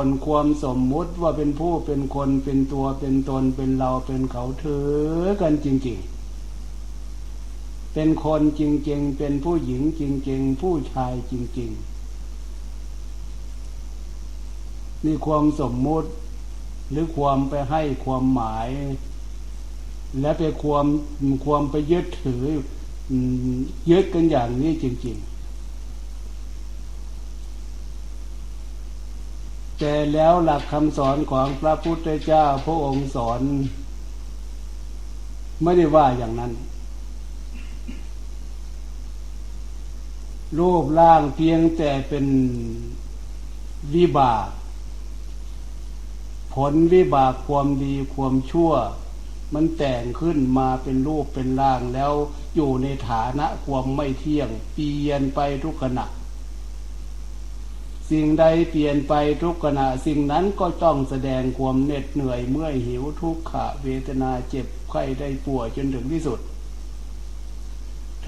คนความสมมุติว่าเป็นผู้เป็นคนเป็นตัวเป็นตนเป็นเราเป็นเขาเถือกันจริง ๆ เป็นคนจริง ๆ เป็นผู้หญิงจริง ๆ ผู้ชายจริง ๆ นี่ความสมมุติหรือความไปให้ความหมาย และไปความความไปยึดถือยึดกันอย่างนี้จริง ๆ แต่แล้วหลักคำสอนของพระพุทธเจ้าพระองค์สอน ไม่ได้ว่าอย่างนั้น รูปร่างเพียงแต่เป็นวิบาก ผลวิบากความดีความชั่ว มันแต่งขึ้นมาเป็นรูปเป็นร่างแล้วอยู่ในฐานะความไม่เที่ยง เปลี่ยนไปทุกขณะ สิ่งใดเปลี่ยนไปทุกขณะสิ่งนั้นก็ต้องแสดงความเหน็ดเหนื่อยเมื่อยหิวทุกขะเวทนาเจ็บไข้ได้ป่วยจนถึงที่สุด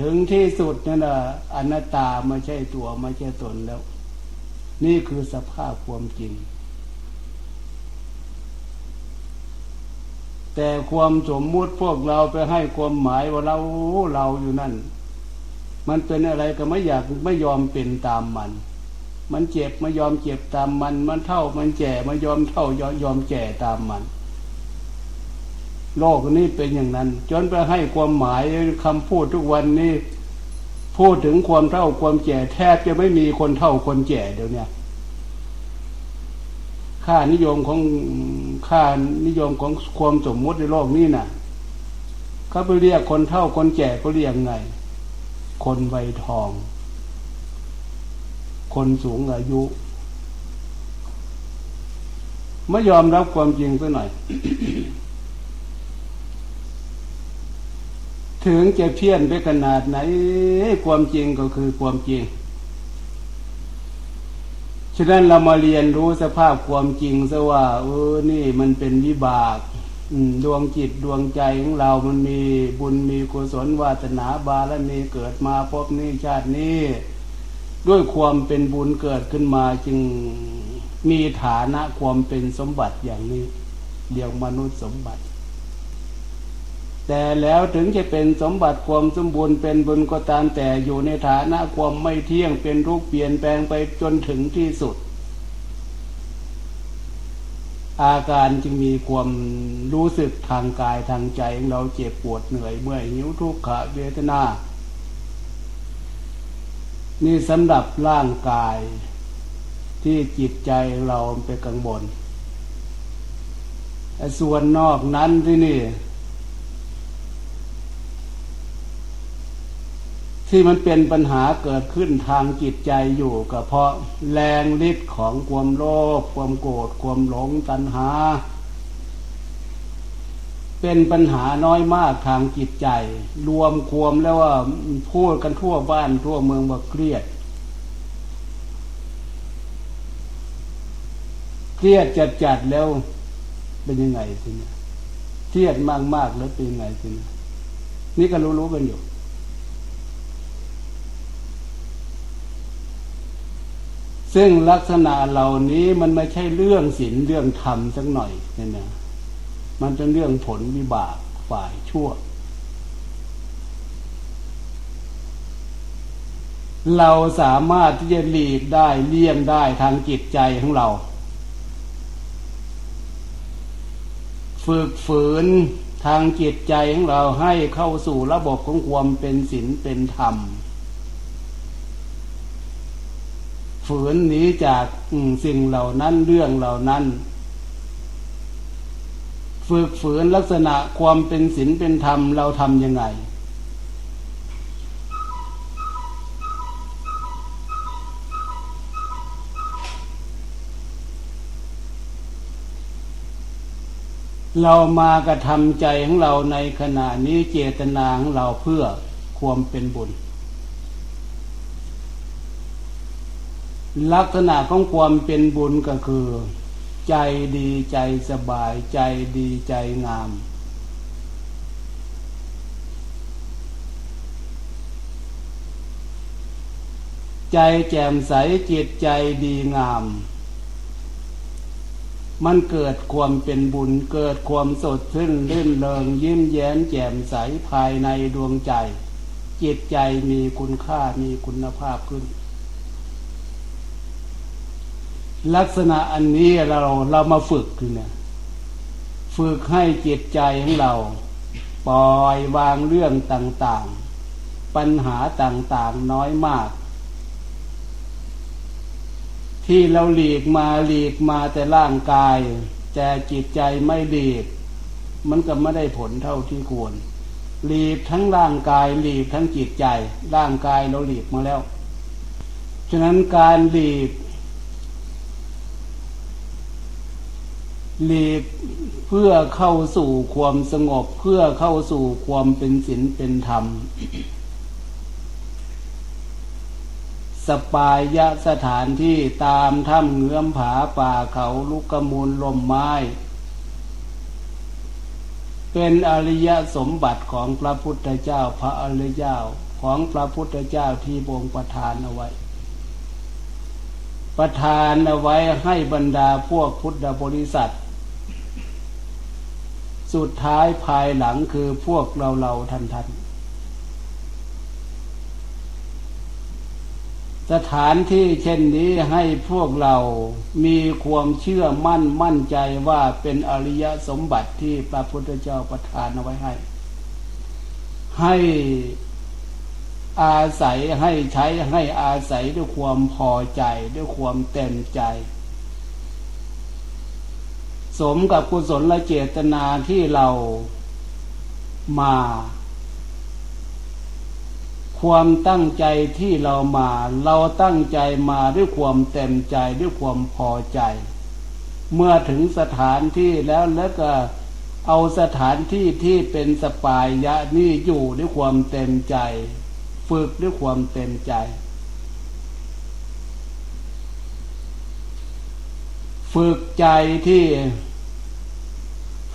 ถึงที่สุดนั่นแหะอนัตตาไม่ใช่ตัวไม่ใช่ตนแล้ว นี่คือสภาพความจริง แต่ความสมมุติพวกเราไปให้ความหมายว่าเราเราอยู่นั่น มันเป็นอะไรก็ไม่อยากไม่ยอมเป็นตามมัน มันเจ็บม่ยอมเจ็บตามมัน มันเท่ามันแก่ม่ยอมเท่ายยอมแก่ตามมัน โลกนี้เป็นอย่างนั้น จนไปให้ความหมายคำพูดทุกวันนี้ พูดถึงความเท่าความแก่แทบจะไม่มีคนเท่าคนแก่เดี๋ยวนี้ค่านิยมของค่านิยมของความสมมติในโลกนี้น่ะเขาไปเรียกคนเท่าคนแก่ก็เรียกไง คนใบทอง คนสูงอายุ ไม่ยอมรับความจริงสักหน่อย ถึงจะเพี้ยนไปขนาดไหน ความจริงก็คือความจริง ฉะนั้นเรามาเรียนรู้สภาพความจริงซะว่า เออ นี่มันเป็นวิบากดวงจิตดวงใจของเรา มันมีบุญมีกุศลวาสนาบารมีเกิดมาพบนี้ชาตินี้ ด้วยความเป็นบุญเกิดขึ้นมาจึงมีฐานะความเป็นสมบัติอย่างนี้เรียกมนุษย์สมบัติ แต่แล้วถึงจะเป็นสมบัติความสมบูรณ์เป็นบุญก็ตามแต่อยู่ในฐานะความไม่เที่ยงเป็นทุกเปลี่ยนแปลงไปจนถึงที่สุด อาการจึงมีความรู้สึกทางกายทางใจของเราเจ็บปวดเหนื่อยเมื่อยหิวทุกขเวทนา นี่สำหรับร่างกายที่จิตใจเราไปกังวลส่วนนอกนั้นที่นี่ ที่มันเป็นปัญหาเกิดขึ้นทางจิตใจอยู่ก็เพราะแรงฤทธิ์ของความโลภความโกรธความหลงตัณหา เป็นปัญหาน้อยมากทางจิตใจ รวมควมแล้วว่าพูดกันทั่วบ้านทั่วเมืองว่าเครียด เครียดจัดจัดแล้วเป็นยังไงทีนี้เครียดมากมากแล้วเป็นยังไงทีนี้นี่ก็รู้ๆกันอยู่ ซึ่งลักษณะเหล่านี้มันไม่ใช่เรื่องศีลเรื่องธรรมสักหน่อยเนี่ย มันเป็นเรื่องผลวิบากฝ่ายชั่ว เราสามารถที่จะหลีกได้เลี่ยงได้ทางจิตใจของเรา ฝึกฝืนทางจิตใจของเราให้เข้าสู่ระบบของความเป็นศีลเป็นธรรม ฝืนหนีจากสิ่งเหล่านั้นเรื่องเหล่านั้น ฝึกฝืนลักษณะความเป็นศีลเป็นธรรมเราทำยังไง เรามากระทำใจของเราในขณะนี้เจตนาของเราเพื่อความเป็นบุญ ลักษณะของความเป็นบุญก็คือ ใจดีใจสบายใจดีใจงาม ใจแจ่มใสจิตใจดีงาม มันเกิดความเป็นบุญเกิดความสดชื่นรื่นเริงยิ้มแย้มแจ่มใสภายในดวงใจ จิตใจมีคุณค่ามีคุณภาพขึ้น ลักษณะอันนี้เราเรามาฝึกคือเนี่ยฝึกให้จิตใจของเรา ปล่อยวางเรื่องต่างๆ ปัญหาต่างๆน้อยมาก ที่เราหลีกมาหลีกมาแต่ร่างกาย แต่จิตใจไม่หลีก มันก็ไม่ได้ผลเท่าที่ควร หลีกทั้งร่างกายหลีกทั้งจิตใจ ร่างกายเราหลีกมาแล้ว ฉะนั้นการหลีก หลีกเพื่อเข้าสู่ความสงบเพื่อเข้าสู่ความเป็นศีลเป็นธรรม สปายะสถานที่ตามถ้ำเงื้อมผาป่าเขาลุกกมูลลมไม้ เป็นอริยสมบัติของพระพุทธเจ้าพระอริยเจ้าของพระพุทธเจ้าที่บงประทานเอาไว้ประทานเอาไว้ให้บรรดาพวกพุทธบริษัท สุดท้ายภายหลังคือพวกเราเราทันทันสถานที่เช่นนี้ให้พวกเรามีความเชื่อมั่นมั่นใจว่าเป็นอริยสมบัติที่พระพุทธเจ้าประทานเอาไว้ให้ ให้อาศัยให้ใช้ให้อาศัยด้วยความพอใจด้วยความเต็มใจ สมกับกุศลและเจตนาที่เรามา ความตั้งใจที่เรามา เราตั้งใจมาด้วยความเต็มใจด้วยความพอใจ เมื่อถึงสถานที่แล้วแล้วก็เอาสถานที่ที่เป็นสปายยะนี่อยู่ด้วยความเต็มใจ ฝึกด้วยความเต็มใจ ฝึกใจที่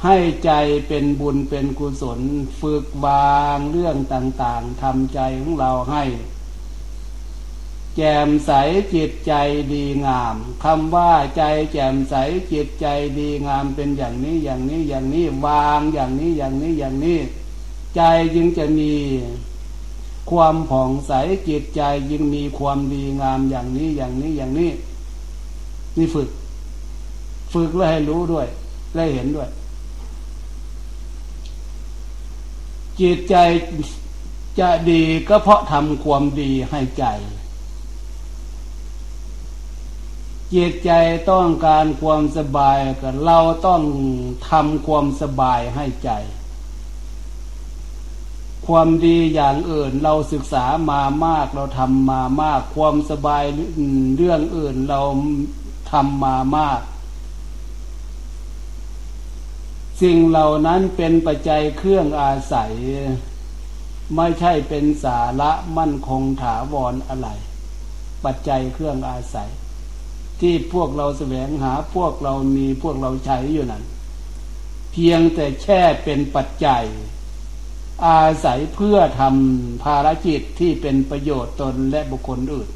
ให้ใจเป็นบุญเป็นกุศล ฝึกวางเรื่องต่างๆทำใจของเราให้ แจ่มใสจิตใจดีงามคำว่าใจแจ่มใสจิตใจดีงามเป็นอย่างนี้อย่างนี้อย่างนี้วางอย่างนี้อย่างนี้อย่างนี้ ใจจึงจะมีความผ่องใสจิตใจจึงมีความดีงามอย่างนี้อย่างนี้อย่างนี้ นี่ฝึก ฝึกแล้วให้รู้ด้วย และเห็นด้วย จิตใจจะดีก็เพราะทำความดีให้ใจ จิตใจต้องการความสบายก็เราต้องทำความสบายให้ใจ ความดีอย่างอื่นเราศึกษามามากเราทำมามาก ความสบายเรื่องอื่นเราทำมามาก สิ่งเหล่านั้นเป็นปัจจัยเครื่องอาศัย ไม่ใช่เป็นสาระมั่นคงถาวรอะไร ปัจจัยเครื่องอาศัย ที่พวกเราแสวงหาพวกเรามีพวกเราใช้อยู่นั้น เพียงแต่แค่เป็นปัจจัย อาศัยเพื่อทำภารกิจที่เป็นประโยชน์ตนและบุคคลอื่น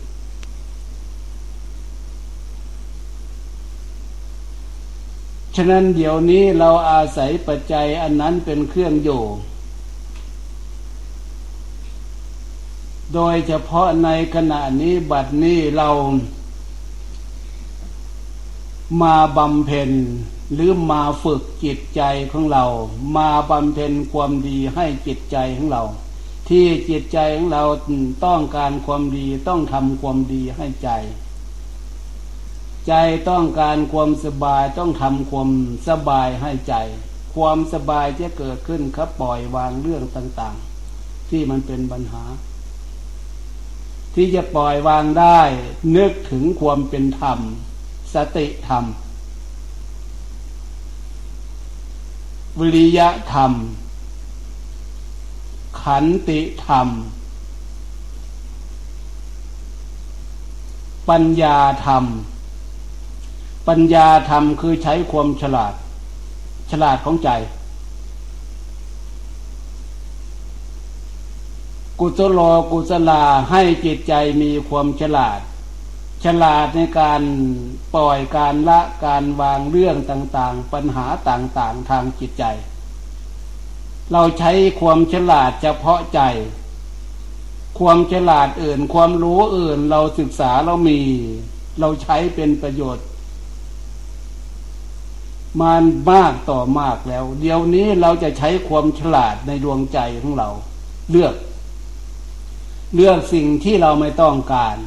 ฉะนั้นเดี๋ยวนี้เราอาศัยปัจจัยอันนั้นเป็นเครื่องอยู่ โดยเฉพาะในขณะนี้บัดนี้เรามาบำเพ็ญหรือมาฝึกจิตใจของเรา มาบำเพ็ญความดีให้จิตใจของเรา ที่จิตใจของเราต้องการความดีต้องทำความดีให้ใจ ใจต้องการความสบายต้องทำความสบายให้ใจ ความสบายที่เกิดขึ้นครับปล่อยวางเรื่องต่าง ๆ ที่มันเป็นปัญหา ที่จะปล่อยวางได้ นึกถึงความเป็นธรรม สติธรรม วิริยะธรรม ขันติธรรม ปัญญาธรรม ปัญญาธรรมคือใช้ความฉลาด ฉลาดของใจ กุศโลกุศลาให้จิตใจมีความฉลาด ฉลาดในการปล่อยการละการวางเรื่องต่างๆ ปัญหาต่างๆทางจิตใจ เราใช้ความฉลาดเฉพาะใจ ความฉลาดอื่น ความรู้อื่นเราศึกษาเรามี เราใช้เป็นประโยชน์ มันมากต่อมากแล้ว เดี๋ยวนี้เราจะใช้ความฉลาดในดวงใจของเรา เลือก เลือกสิ่งที่เราไม่ต้องการ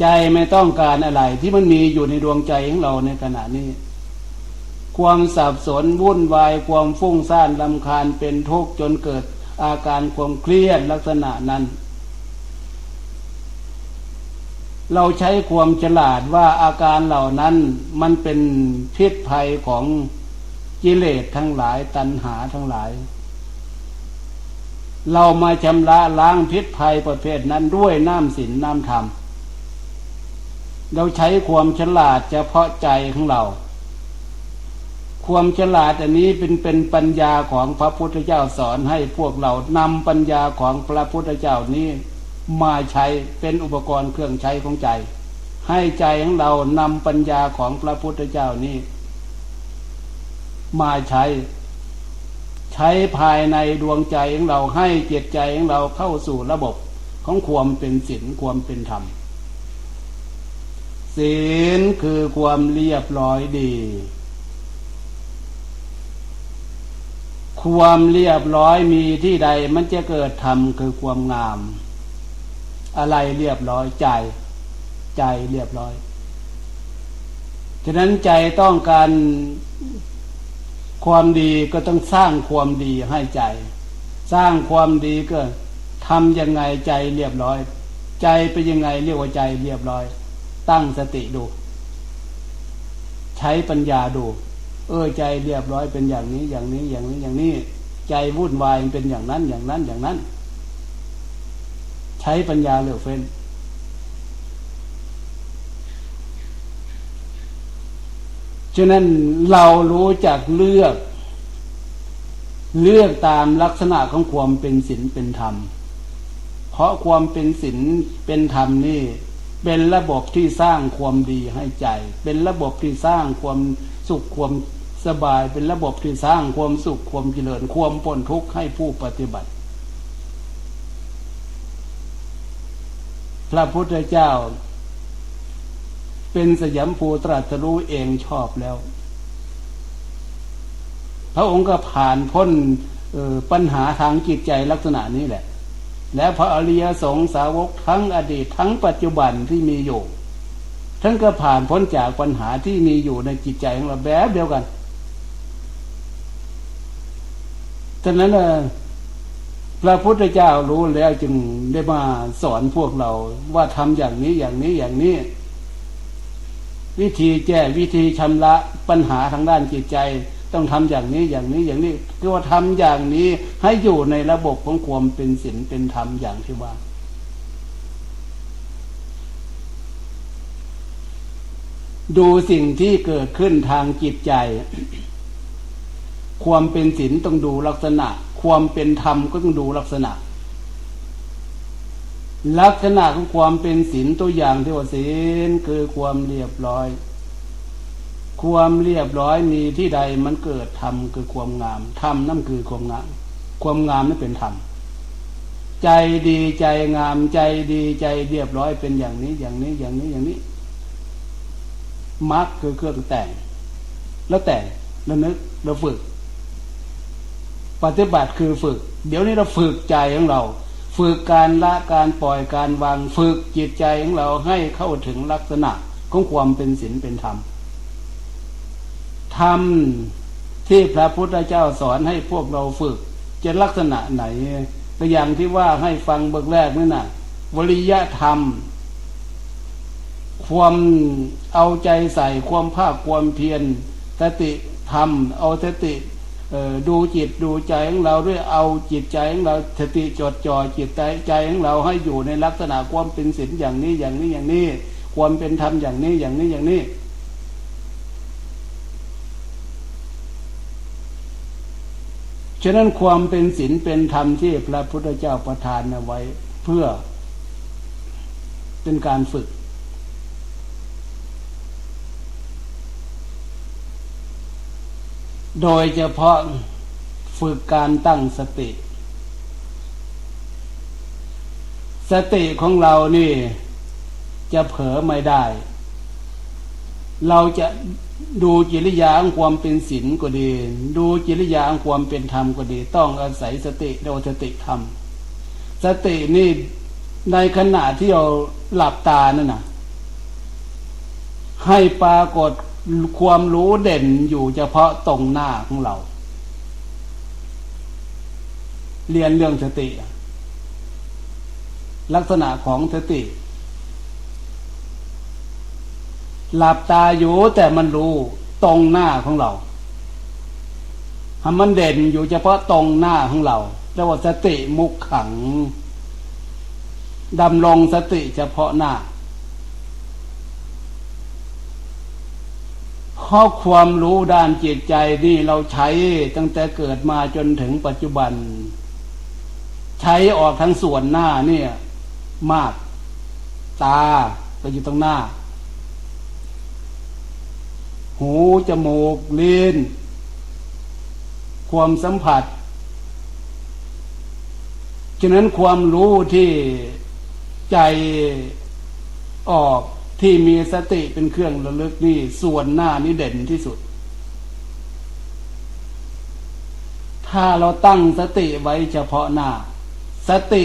ใจไม่ต้องการอะไร ที่มันมีอยู่ในดวงใจของเราในขณะนี้ ความสับสนวุ่นวายความฟุ้งซ่านลำคาญเป็นทุกข์จนเกิดอาการความเครียดลักษณะนั้น เราใช้ความฉลาดว่าอาการเหล่านั้นมันเป็นพิษภัยของกิเลสทั้งหลายตัณหาทั้งหลาย เรามาชำระล้างพิษภัยประเภทนั้นด้วยน้ำศีลน้ำธรรม เราใช้ความฉลาดเฉพาะใจของเรา ความฉลาดอันนี้เป็นเป็นปัญญาของพระพุทธเจ้าสอนให้พวกเรานำปัญญาของพระพุทธเจ้านี้ มาใช้เป็นอุปกรณ์เครื่องใช้ของใจ ให้ใจของเรานำปัญญาของพระพุทธเจ้านี้ มาใช้ ใช้ภายในดวงใจของเราให้เจตใจของเราเข้าสู่ระบบของความเป็นศีลความเป็นธรรมศีลคือความเรียบร้อยดี ความเรียบร้อยมีที่ใดมันจะเกิดธรรมคือความงาม อะไรเรียบร้อยใจ ใจเรียบร้อย ฉะนั้นใจต้องการความดีก็ต้องสร้างความดีให้ใจ สร้างความดีก็ทำยังไงใจเรียบร้อย ใจเป็นยังไงเรียกว่าใจเรียบร้อย ตั้งสติดู ใช้ปัญญาดู เออใจเรียบร้อยเป็นอย่างนี้อย่างนี้อย่างนี้อย่างนี้ ใจวุ่นวายเป็นอย่างนั้นอย่างนั้นอย่างนั้น ใช้ปัญญาเลือกเฟ้น ฉะนั้นเรารู้จักเลือก เลือกตามลักษณะของความเป็นศีลเป็นธรรม เพราะความเป็นศีลเป็นธรรมนี่ เป็นระบบที่สร้างความดีให้ใจ เป็นระบบที่สร้างความสุขความสบายเป็นระบบที่สร้างความสุขความเจริญความพ้นทุกข์ให้ผู้ปฏิบัติ พระพุทธเจ้า เป็นสยามภูตรัสรู้เองชอบแล้ว พระองค์ก็ผ่านพ้นปัญหาทางจิตใจลักษณะนี้แหละ และพระอริยสงสาวกทั้งอดีตทั้งปัจจุบันที่มีอยู่ทั้งก็ผ่านพ้นจากปัญหาที่มีอยู่ในจิตใจของเราแบบเดียวกัน ฉะนั้น พระพุทธเจ้ารู้แล้วจึงได้มาสอนพวกเราว่าทำอย่างนี้อย่างนี้อย่างนี้ วิธีแก้วิธีชำระปัญหาทางด้านจิตใจ ต้องทำอย่างนี้อย่างนี้อย่างนี้คือว่าทำอย่างนี้ให้อยู่ในระบบของความเป็นศีลเป็นธรรมอย่างที่ว่าดูสิ่งที่เกิดขึ้นทางจิตใจ ความเป็นศีลต้องดูลักษณะ ความเป็นธรรมก็ต้องดูลักษณะ ลักษณะของความเป็นศีลตัวอย่างที่ว่าศีลคือความเรียบร้อย ความเรียบร้อยมีที่ใดมันเกิดธรรมคือความงามธรรมนั่นคือความงาม ความงามนั่นเป็นธรรมใจดีใจงามใจดีใจเรียบร้อยเป็นอย่างนี้อย่างนี้อย่างนี้อย่างนี้มักคือเครื่องแต่ง แล้วแต่งแล้วนึกแล้วฝึก ปฏิบัติคือฝึก เดี๋ยวนี้เราฝึกใจของเรา ฝึกการละการปล่อยการวางฝึกจิตใจของเราให้เข้าถึงลักษณะของความเป็นศีลเป็นธรรมธรรมที่พระพุทธเจ้าสอนให้พวกเราฝึก จะลักษณะไหนก็อย่างที่ว่าให้ฟังเบิกแรกนั่นน่ะวริยธรรม ความเอาใจใส่ความภาคความเพียรสติธรรม เอาสติ ดูจิตดูใจของเราด้วยเอาจิตใจของเราสติจดจ่อจิตใจใจของเราให้อยู่ในลักษณะความเป็นศีลอย่างนี้อย่างนี้อย่างนี้ ความเป็นธรรมอย่างนี้อย่างนี้อย่างนี้ฉะนั้นความเป็นศีลเป็นธรรมที่พระพุทธเจ้าประทานเอาไว้ เพื่อเป็นการฝึก โดยเฉพาะฝึกการตั้งสติ สติของเรานี่ จะเผลอไม่ได้ เราจะดูจิริยาของความเป็นศีลก็ดี ดูจิริยาของความเป็นธรรมก็ดี ต้องอาศัยสติโดยสติธรรม สตินี่ในขณะที่เราหลับตานั่นนะให้ปรากฏ ความรู้เด่นอยู่เฉพาะตรงหน้าของเรา เรียนเรื่องสติ ลักษณะของสติ หลับตาอยู่แต่มันรู้ตรงหน้าของเราทำมันเด่นอยู่เฉพาะตรงหน้าของเราเรียกว่าสติมุขขังดำรงสติเฉพาะหน้า ข้อความรู้ด้านจิตใจนี่เราใช้ตั้งแต่เกิดมาจนถึงปัจจุบัน ใช้ออกทั้งส่วนหน้าเนี่ย มาก ตาก็อยู่ตรงหน้า หูจมูกลิ้นความสัมผัสฉะนั้นความรู้ที่ใจออก ที่มีสติเป็นเครื่องระลึกนี่ส่วนหน้านี่เด่นที่สุด ถ้าเราตั้งสติไว้เฉพาะหน้า สติ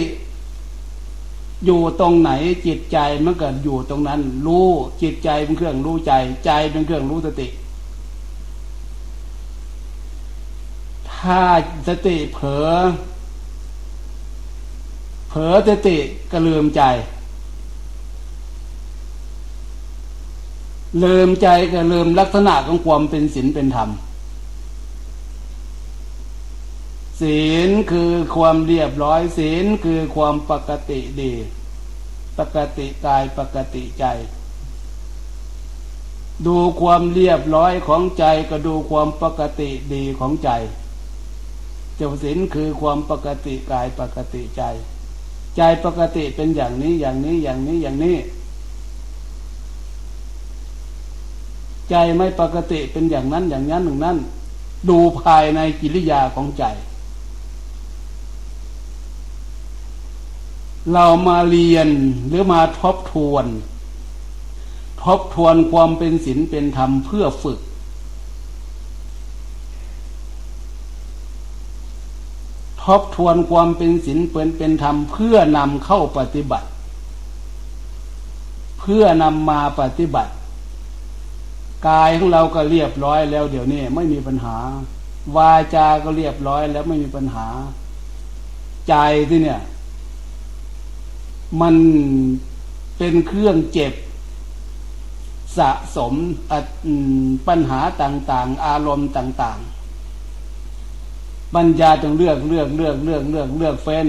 อยู่ตรงไหนจิตใจมันก็อยู่ตรงนั้น รู้จิตใจเป็นเครื่องรู้ใจ ใจเป็นเครื่องรู้สติ ถ้าสติเผลอเผลอสติก็ลืมใจ ลืมใจก็ลืมลักษณะของความเป็นศีลเป็นธรรมศีลคือความเรียบร้อยศีลคือความปกติดี ปกติกายปกติใจ ดูความเรียบร้อยของใจก็ดูความปกติดีของใจ เจ้าศีลคือความปกติกายปกติใจ ใจปกติเป็นอย่างนี้อย่างนี้อย่างนี้อย่างนี้ ใจไม่ปกติเป็นอย่างนั้นอย่างนั้นหนึ่งนั้น ดูภายในกิริยาของใจ เรามาเรียนหรือมาทบทวน ทบทวนความเป็นศีลเป็นธรรมเพื่อฝึก ทบทวนความเป็นศีลเป็นเป็นธรรมเพื่อนำเข้าปฏิบัติ เพื่อนำมาปฏิบัติ กายของเราก็เรียบร้อยแล้วเดี๋ยวนี้ไม่มีปัญหา วาจาก็เรียบร้อยแล้วไม่มีปัญหา ใจที่เนี่ย มันเป็นเครื่องเจ็บ สะสมปัญหาต่างๆ อารมณ์ต่างๆปัญญาต้องเลือกเลือกเลือกเลือกเลือกเลือกเฟ้น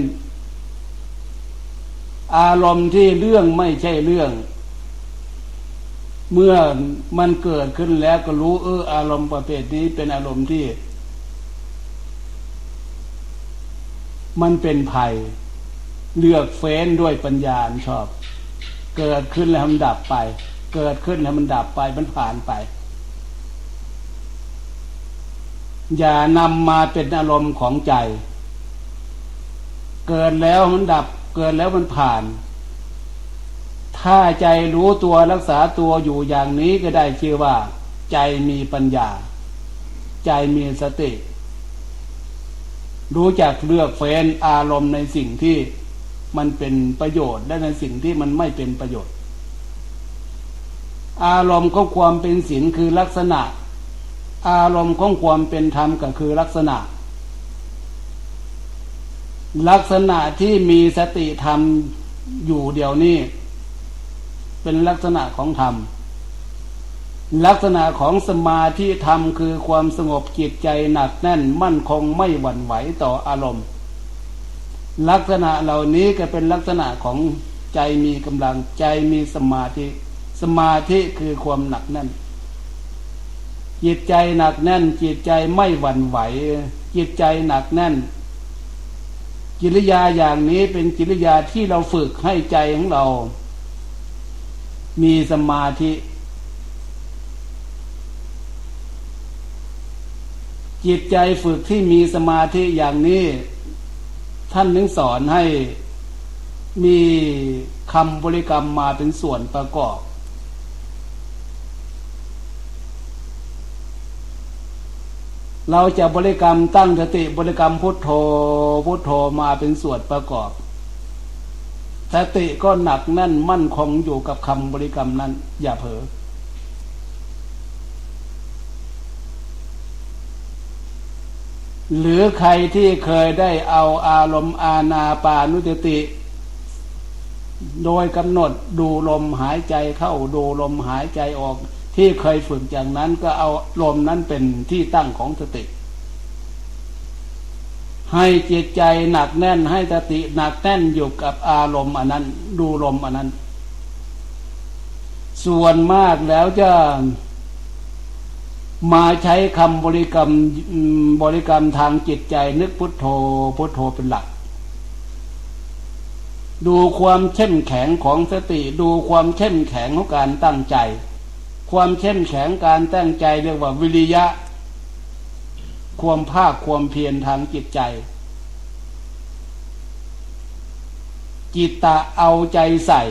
อารมณ์ที่เรื่องไม่ใช่เรื่อง เมื่อมันเกิดขึ้นแล้วก็รู้เอออารมณ์ประเภทนี้เป็นอารมณ์ที่ มันเป็นภัย เลือกเฟ้นด้วยปัญญาชอบ เกิดขึ้นแล้วมันดับไป เกิดขึ้นแล้วมันดับไปมันผ่านไป อย่านำมาเป็นอารมณ์ของใจ เกิดแล้วมันดับ เกิดแล้วมันผ่าน ถ้าใจรู้ตัวรักษาตัวอยู่อย่างนี้ก็ได้ชื่อว่า ใจมีปัญญา ใจมีสติ รู้จักเลือกเฟ้นอารมณ์ในสิ่งที่มันเป็นประโยชน์และในสิ่งที่มันไม่เป็นประโยชน์ อารมณ์ของความเป็นศีลคือลักษณะ อารมณ์ของความเป็นธรรมก็คือลักษณะ ลักษณะที่มีสติธรรมอยู่เดียวนี้ เป็นลักษณะของธรรม ลักษณะของสมาธิธรรมคือความสงบจิตใจหนักแน่นมั่นคงไม่หวั่นไหวต่ออารมณ์ ลักษณะเหล่านี้ก็เป็นลักษณะของใจมีกำลังใจมีสมาธิ สมาธิคือความหนักแน่น จิตใจหนักแน่น จิตใจไม่หวั่นไหว จิตใจหนักแน่นกิริยาอย่างนี้เป็นกิริยาที่เราฝึกให้ใจของเรา มีสมาธิจิตใจฝึกที่มีสมาธิอย่างนี้ ท่านนึงสอนให้มีคำบริกรรมมาเป็นส่วนประกอบ เราจะบริกรรมตั้งสติบริกรรมพุทโธพุทโธมาเป็นส่วนประกอบ สติก็หนักแน่นมั่นคงอยู่กับคำบริกรรมนั้น อย่าเผลอหรือใครที่เคยได้เอาอารมณ์อาณาปานุติติ โดยกำหนดดูลมหายใจเข้าดูลมหายใจออก ที่เคยฝึกอย่างนั้นก็เอาลมนั้นเป็นที่ตั้งของสติ ให้จิตใจหนักแน่นให้สติหนักแน่นอยู่กับอารมณ์อันนั้น ดูลมอันนั้น ส่วนมากแล้วจะมาใช้คำบริกรรมบริกรรมทางจิตใจนึกพุทโธพุทโธเป็นหลัก ดูความเข้มแข็งของสติ ดูความเข้มแข็งของการตั้งใจ ความเข้มแข็งการตั้งใจเรียกว่าวิริยะ ความภาคความเพียรทางจิตใจ จิตตะเอาใจใส่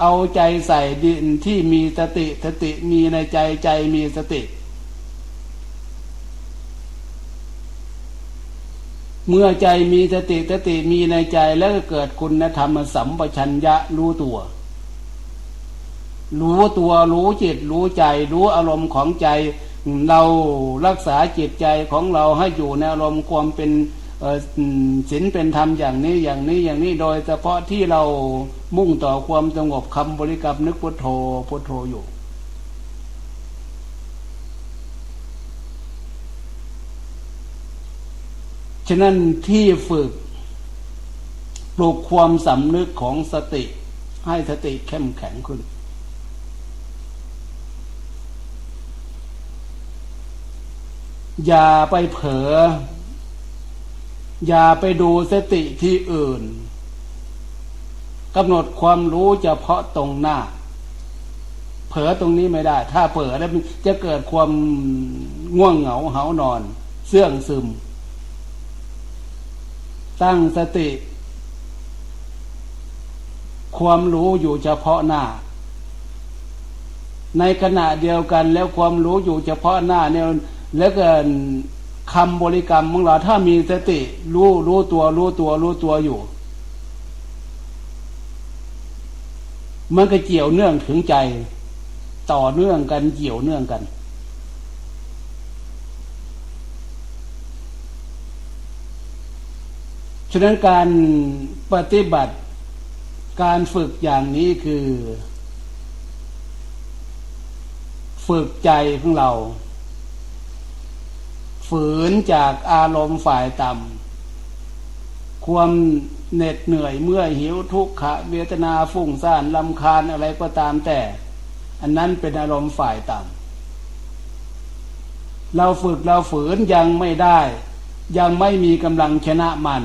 เอาใจใส่ดินที่มีสติสติมีในใจใจมีสติ เมื่อใจมีสติสติมีในใจแล้วก็เกิดคุณธรรมสัมปชัญญะรู้ตัวรู้ตัวรู้จิตรู้ใจ รู้อารมณ์ของใจ เรารักษาจิตใจของเราให้อยู่ในอารมณ์ความเป็นศีลเป็นธรรมอย่างนี้อย่างนี้อย่างนี้โดยเฉพาะที่เรามุ่งต่อความสงบคำบริกรรมนึกพุทโธพุทโธอยู่ฉะนั้นที่ฝึกปลุกความสำนึกของสติ ให้สติเข้มแข็งขึ้น อย่าไปเผลออย่าไปดูสติที่อื่นกำหนดความรู้เฉพาะตรงหน้า เผลอตรงนี้ไม่ได้ ถ้าเผลอแล้วจะเกิดความง่วงเหงาเหานอน เสื่องซึม ตั้งสติ ความรู้อยู่เฉพาะหน้า ในขณะเดียวกันแล้วความรู้อยู่เฉพาะหน้าเนี่ย แล้วกินคำบริกรรมของเราถ้ามีสติ รู้รู้ตัว รู้ตัว รู้ตัวอยู่ มันก็เกี่ยวเนื่องถึงใจ ต่อเนื่องกันเกี่ยวเนื่องกัน ฉะนั้นการปฏิบัติการฝึกอย่างนี้คือ ฝึกใจของเรา ฝืนจากอารมณ์ฝ่ายต่ำความเหน็ดเหนื่อยเมื่อหิวทุกขะเวทนาฟุ้งซ่านลำคาญอะไรก็ตามแต่ อันนั้นเป็นอารมณ์ฝ่ายต่ำเราฝึกเราฝืนยังไม่ได้ ยังไม่มีกำลังชนะมัน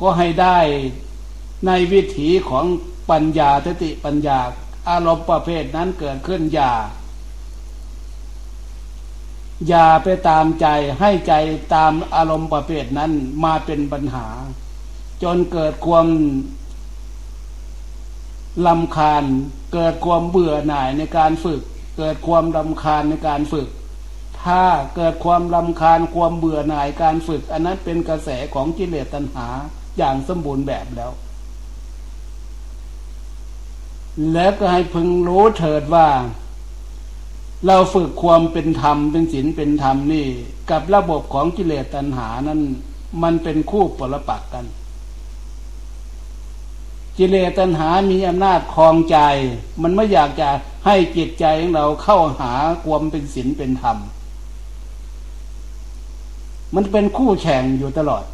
ก็ให้ได้ในวิถีของปัญญาทติปัญญา อารมณ์ประเภทนั้นเกิดขึ้นอย่า อย่าไปตามใจให้ใจตามอารมณ์ประเภทนั้นมาเป็นปัญหา จนเกิดความลำคาญ เกิดความเบื่อหน่ายในการฝึก เกิดความลำคาญในการฝึก ถ้าเกิดความลำคาญความเบื่อหน่ายการฝึก อันนั้นเป็นกระแสของกิเลสตัณหาอย่างสมบูรณ์แบบแล้ว แล้วก็ให้พึงรู้เถิดว่า เราฝึกความเป็นธรรมเป็นศีลเป็นธรรมนี่ กับระบบของกิเลสตัณหานั้นมันเป็นคู่ปรปักกัน กิเลสตัณหามีอำนาจคลองใจ มันไม่อยากจะให้จิตใจของเราเข้าหาความเป็นศีลเป็นธรรม มันเป็นคู่แข่งอยู่ตลอด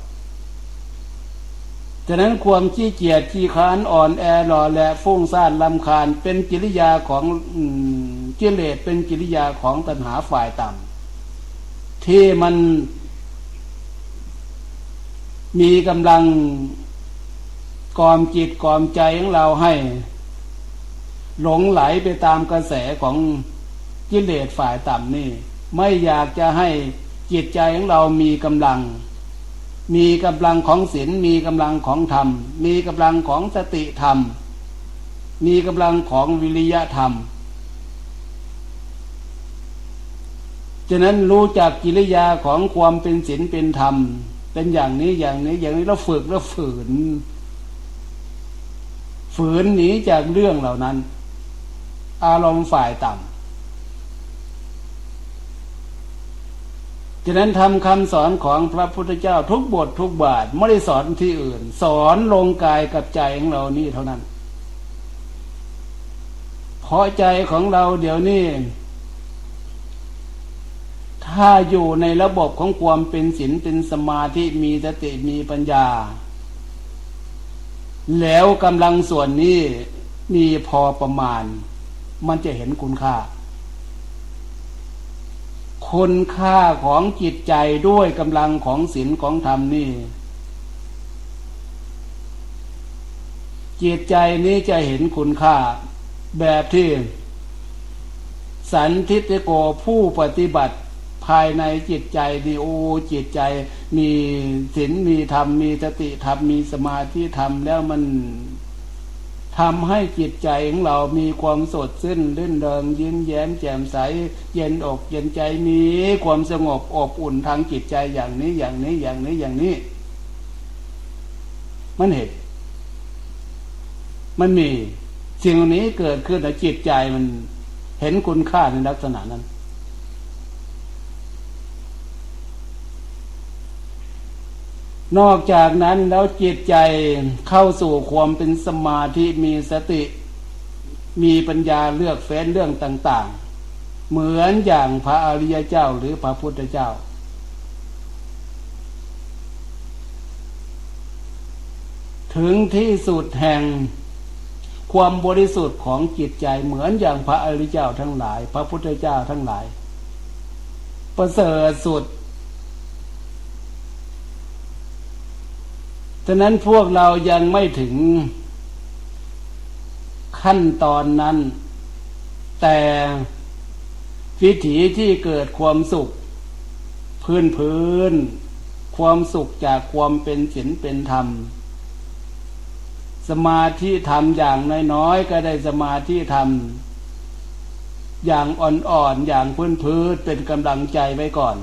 ฉะนั้นความขี้เกียจขี้ค้านอ่อนแอหล่อและฟุ้งซ่านลำคาญ เป็นกิริยาของ กิเลสเป็นกิริยาของตัณหาฝ่ายต่ำที่มันมีกำลังกอมจิตกอมใจของเราให้ หลงไหลไปตามกระแสของกิเลสฝ่ายต่ำนี่ ไม่อยากจะให้จิตใจของเรามีกำลัง มีกำลังของศีลมีกำลังของธรรม มีกำลังของสติธรรม มีกำลังของวิริยะธรรม ฉะนั้นรู้จักกิริยาของความเป็นศีลเป็นธรรม เป็นอย่างนี้อย่างนี้อย่างนี้เราฝึกแล้วฝืน ฝืนหนีจากเรื่องเหล่านั้น อารมณ์ฝ่ายต่ำฉะนั้นทำคำสอนของพระพุทธเจ้าทุกบททุกบาทไม่ได้สอนที่อื่น สอนลงกายกับใจของเรานี่เท่านั้นเพราะใจของเราเดี๋ยวนี้ ถ้าอยู่ในระบบของความเป็นศีลเป็นสมาธิมีสติมีปัญญา แล้วกำลังส่วนนี้มีพอประมาณ มันจะเห็นคุณค่า คุณค่าของจิตใจด้วยกำลังของศีลของธรรมนี่จิตใจนี้จะเห็นคุณค่าแบบที่ สันทิตโกผู้ปฏิบัติ ภายในจิตใจดีโอจิตใจ มีศีลมีธรรมมีสติธรรมมีสมาธิธรรมแล้วมันทำให้จิตใจของเรามีความสดชื่นลื่นเริงยิ้มแย้มแจ่มใส เย็นอกเย็นใจมีความสงบอบอุ่นทางจิตใจอย่างนี้อย่างนี้อย่างนี้อย่างนี้ มันเห็นมันมีสิ่งนี้เกิดขึ้นในจิตใจมันเห็นคุณค่าในลักษณะนั้น นอกจากนั้นแล้วจิตใจเข้าสู่ความเป็นสมาธิมีสติ มีปัญญาเลือกเฟ้นเรื่องต่าง ๆ เหมือนอย่างพระอริยเจ้าหรือพระพุทธเจ้า ถึงที่สุดแห่งความบริสุทธิ์ของจิตใจเหมือนอย่างพระอริยเจ้าทั้งหลาย พระพุทธเจ้าทั้งหลาย ประเสริฐสุด ฉะนั้นพวกเรายังไม่ถึงขั้นตอนนั้น แต่วิถีที่เกิดความสุข พื้นพื้น ความสุขจากความเป็นศีลเป็นธรรม สมาธิธรรมอย่างน้อยๆก็ได้สมาธิธรรม อย่างอ่อนๆอย่างพื้นพื้นเป็นกำลังใจไว้ก่อน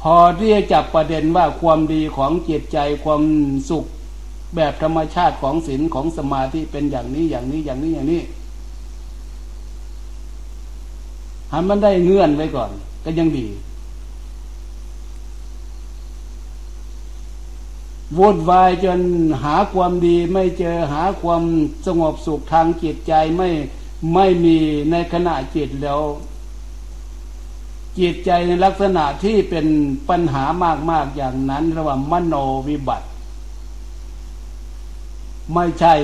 พอที่จะจับประเด็นว่าความดีของจิตใจความสุขแบบธรรมชาติของศีลของสมาธิเป็นอย่างนี้อย่างนี้อย่างนี้อย่างนี้หันมันได้เงื่อนไว้ก่อน ก็ยังดีวุ่นวายจนหาความดีไม่เจอหาความสงบสุขทางจิตใจไม่ไม่มีในขณะจิตแล้ว จิตใจในลักษณะที่เป็นปัญหามาก ๆ อย่างนั้นระหว่างมโนวิบัติ ไม่ใช่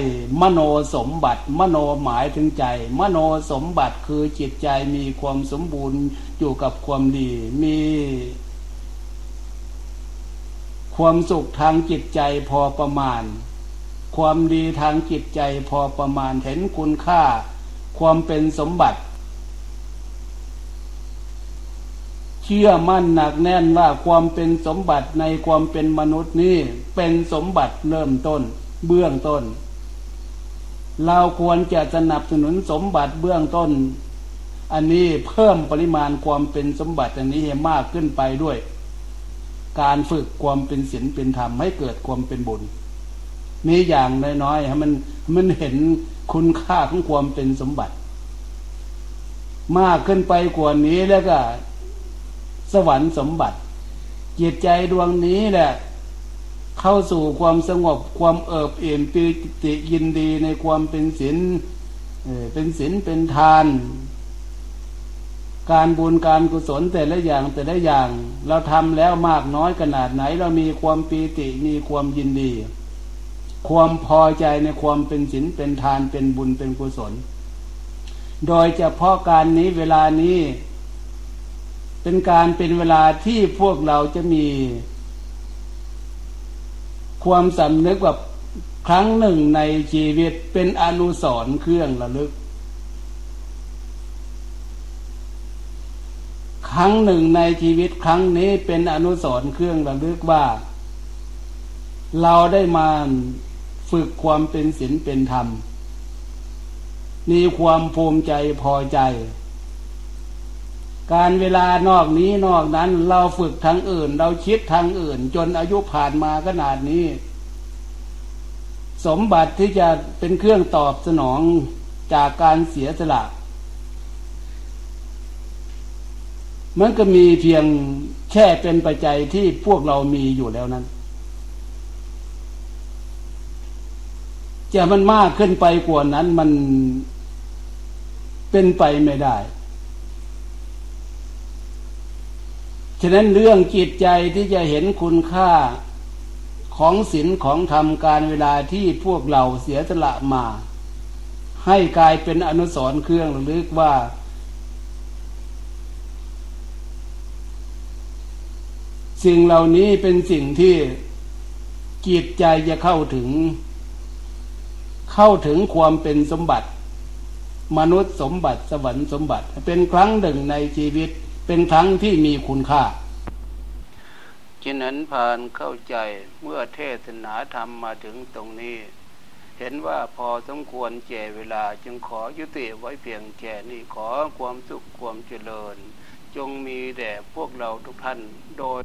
มโนสมบัติ มโนหมายถึงใจ มโนสมบัติคือจิตใจมีความสมบูรณ์อยู่กับความดี มีความสุขทางจิตใจพอประมาณ ความดีทางจิตใจพอประมาณเห็นคุณค่า ความเป็นสมบัติ เชื่อมั่นหนักแน่นว่าความเป็นสมบัติในความเป็นมนุษย์นี่เป็นสมบัติเริ่มต้น เบื้องต้น เราควรจะสนับสนุนสมบัติเบื้องต้น อันนี้เพิ่มปริมาณความเป็นสมบัติอันนี้ให้มากขึ้นไปด้วย การฝึกความเป็นศีลเป็นธรรมให้เกิดความเป็นบุญนี่อย่างน้อยๆให้มันมันเห็นคุณค่าของความเป็นสมบัติ มากขึ้นไปกว่านี้แล้วก็ สวรรค์สมบัติ จิตใจดวงนี้แหละ เข้าสู่ความสงบความเอิบเอิ่มปีติยินดีในความเป็นศีลเป็นศีลเป็นทาน การบุญการกุศลแต่ละอย่างแต่ละอย่าง เราทำแล้วมากน้อยขนาดไหน เรามีความปีติมีความยินดี ความพอใจในความเป็นศีลเป็นทานเป็นบุญเป็นกุศล โดยเฉพาะการนี้เวลานี้ เป็นการเป็นเวลาที่พวกเราจะมี ความสำนึกแบบครั้งหนึ่งในชีวิตเป็นอนุสรเครื่องระลึก ครั้งหนึ่งในชีวิตครั้งนี้เป็นอนุสรเครื่องระลึกว่า เราได้มาฝึกความเป็นศีลเป็นธรรม มีความภูมิใจพอใจ การเวลานอกนี้นอกนั้นเราฝึกทางอื่น เราคิดทางอื่น จนอายุผ่านมาขนาดนี้ สมบัติที่จะเป็นเครื่องตอบสนองจากการเสียสละมันก็มีเพียงแค่เป็นปัจจัยที่พวกเรามีอยู่แล้วนั้น จะมันมากขึ้นไปกว่านั้นมันเป็นไปไม่ได้ ฉะนั้นเรื่องจิตใจที่จะเห็นคุณค่าของศีลของธรรมการเวลาที่พวกเราเสียสละมา ให้กลายเป็นอนุสรณ์เครื่องลึกว่า สิ่งเหล่านี้เป็นสิ่งที่จิตใจจะเข้าถึง เข้าถึงความเป็นสมบัติ มนุษย์สมบัติสวรรค์สมบัติ เป็นครั้งหนึ่งในชีวิต เป็นครั้งที่มีคุณค่าฉะนั้นพานเข้าใจเมื่อเทศนาธรรมมาถึงตรงนี้ เห็นว่าพอสมควรแจ่เวลาจึงขอยุติไว้เพียงแค่นี้ขอความสุขความเจริญ จงมีแด่พวกเราทุกท่านโดย